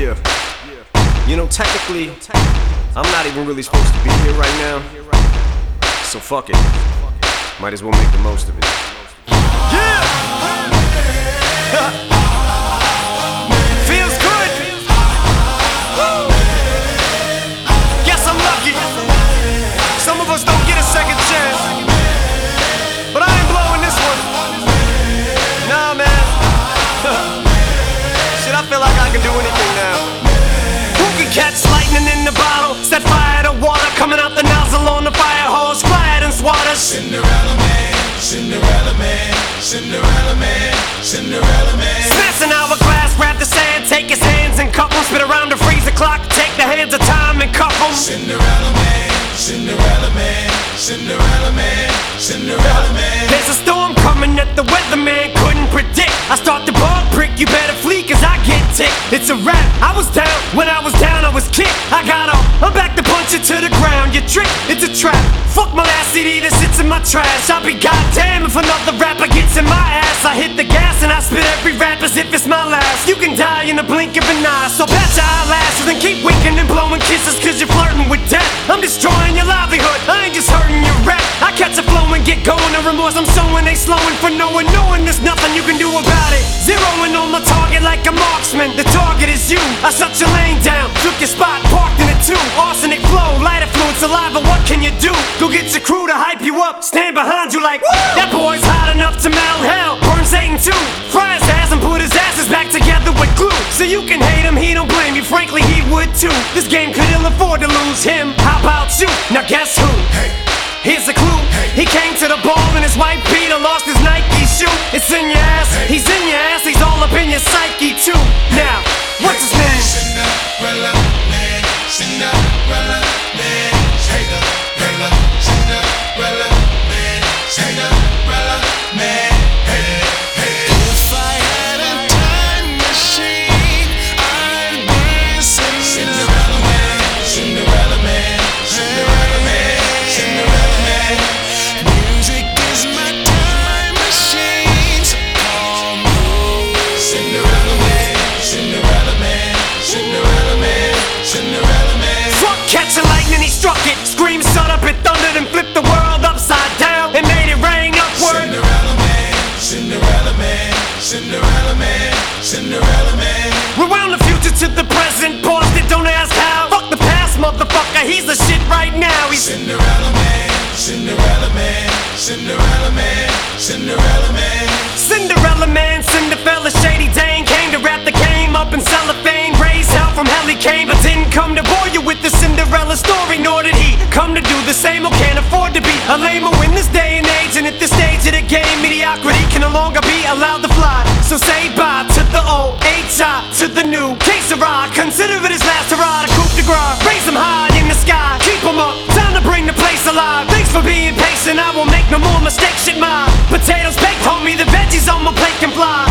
Yeah. You know, technically, I'm not even really supposed to be here right now. So fuck it. Might as well make the most of it. Yeah! An hourglass, grab the sand, take his hands and cup 'em. Spit around the freezer clock, take the hands of time and cuff 'em. Cinderella man, Cinderella man, Cinderella man, Cinderella man. There's a storm coming at the weatherman It's a rap. I was down, when I was down, I was kicked. I got up, I'm back to punch it to the ground. You trick, it's a trap. Fuck my last CD that sits in my trash. I'll be goddamn if another rapper gets in my ass. I hit the gas and I spit every rap as if it's my last. You can die in a blink of an eye, so pat your eyelashes and keep winking and blowing kisses cause you're flirting with death. I'm destroying your livelihood, I ain't just hurting your rap. I catch a flow and get going, no remorse I'm sowing, they slowing for no one, knowing there's nothing like a marksman, the target is you. I shut your lane down, took your spot, parked in it too. Arsenic flow, light affluent saliva, what can you do? Go get your crew to hype you up, stand behind you like, that boy's hot enough to melt hell. Burn Satan too, fry his ass and put his asses back together with glue. So you can hate him, he don't blame you, frankly he would too. This game could ill afford to lose him. How about you? Now guess who? Here's a clue. He came to the ball in his white Pinto, lost his Nike shoe. It's in your ass, he's in your ass, all up in your psyche too. Now, what's his name? Cinderella man, Cinderella man, Cinderella man, Cinderella man. Lightning, he struck it. Scream, up, and flipped the world upside down and made it rain upward. Cinderella man, Cinderella man, Cinderella man, Cinderella man. The future to the present, it, don't ask how. Fuck the past, motherfucker, he's the shit right now. He's Cinderella man, Cinderella man, Cinderella man, Cinderella man. Cinderella man, Cinderella shady Dane came to wrap the game up in cellophane. Raised hell from hell he came, but didn't come to bore you with the Cinderella story. Nor did he come to do the same or can't afford to be a lamer in this day and age. And at this stage of the game, mediocrity can no longer be allowed to fly. So say bye to the old H.I. to the new que sera. Consider it his last hurrah to coup de grace. Raise him high in the sky, keep him up. Time to bring the place alive. Thanks for being patient, I won't make no more mistakes. Shit, my potatoes baked, homie. The veggies on my plate can fly.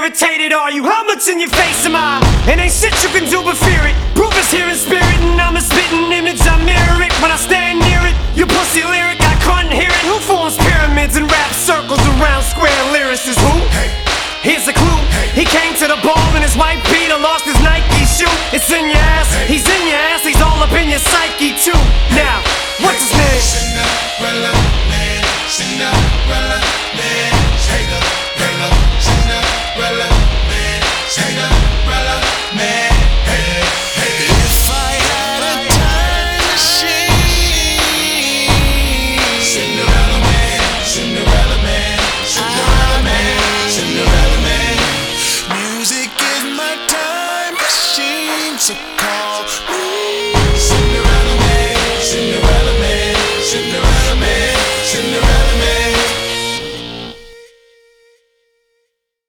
Irritated are you? How much in your face am I? And ain't shit you can do but fear it. Proof is here in spirit, and I'm a spitting image. I mirror it when I stand near it. You pussy lyric, I couldn't hear it. Who forms pyramids and rap circles around square lyricists? Who? Hey. Here's a clue. Hey. He came to the ball in his white Pinto, lost his Nike shoe. It's in your ass, he's in your ass, he's all up in your psyche too. Now, what's his name?